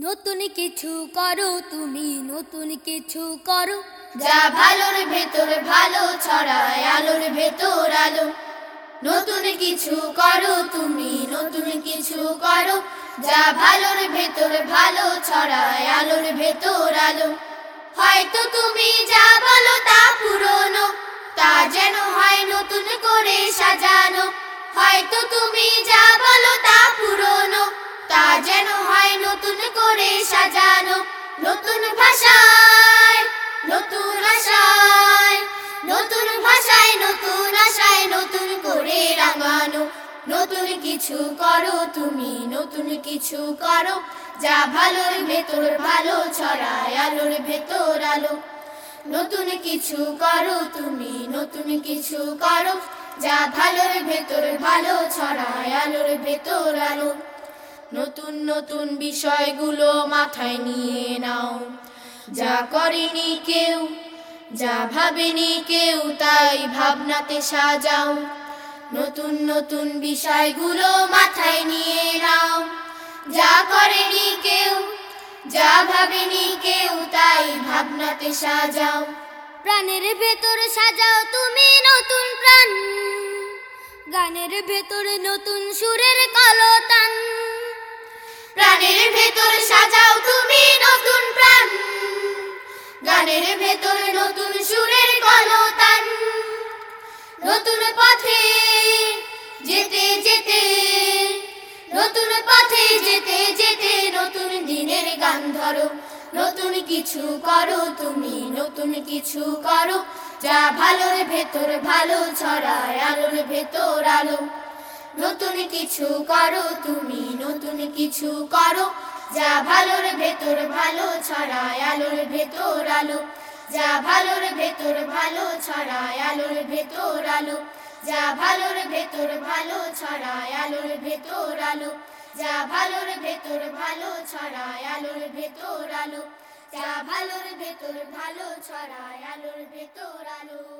নতুন কিছু করো, তুমি নতুন কিছু করো। যা ভালোর ভেতর ভালো ছড়ায়, আলোর ভেতর আলো। নতুন কিছু করো, তুমি নতুন কিছু করো। যা ভালোর ভেতর ভালো ছড়ায়, আলোর ভেতর আলো। হয়তো তুমি যা বলো তা পুরনো, তা যেন হয় নতুন করে সাজানো। হয়তো তুমি যা বলো তা পুরনো তা যেন হয় নতুন করে সাজানো। নতুন ভাষায়, নতুন আশায়, নতুন ভাষায়, নতুন আশায়, নতুন করে রাঙানো। নতুন কিছু করো তুমি, নতুন কিছু করো। যা ভালোর ভেতর ভালো, ছড়ায় আলোর ভেতর আলো। নতুন কিছু করো তুমি, নতুন কিছু করো। যা ভালোর ভেতর ভালো, ছড়ায় আলোর ভেতর আলো। নতুন নতুন বিষয়গুলো মাথায় নিয়ে নাও। যা করেনি কেউ, যা ভাবেনি কেউ, তাই ভাবনাতে সাজাও। নতুন নতুন বিষয়গুলো মাথায় নিয়ে নাও। যা করেনি কেউ, যা ভাবেনি কেউ, তাই ভাবনাতে সাজাও। প্রাণের ভেতর সাজাও তুমি নতুন প্রাণ। গানের ভেতর নতুন সুরের কলতান। প্রাণের ভেতর সাজাও তুমি নতুন প্রাণ। গানের ভেতর নতুন সুরের কলতান। নতুন পথে যেতে যেতে, নতুন পথে যেতে যেতে নতুন দিনের গান ধরো। নতুন কিছু করো তুমি, নতুন কিছু করো। যা ভালোর ভেতর ভালো ছড়ায়, আলোর ভেতর আলো। নতুন কিছু করো, তুমি নতুন কিছু করো। যা ভালোর ভেতর ভালো ছড়ায় আলোর ভেতর আলো। যা ভালোর ভেতর ভালো ছড়ায় আলোর ভেতর আলো। যা ভালোর ভেতর ভালো ছড়ায় আলোর ভেতর আলো। যা ভালোর ভেতর ভালো ছড়ায় আলোর ভেতর আলো। যা ভালোর ভেতর ভালো ছড়ায় আলোর ভেতর আলো।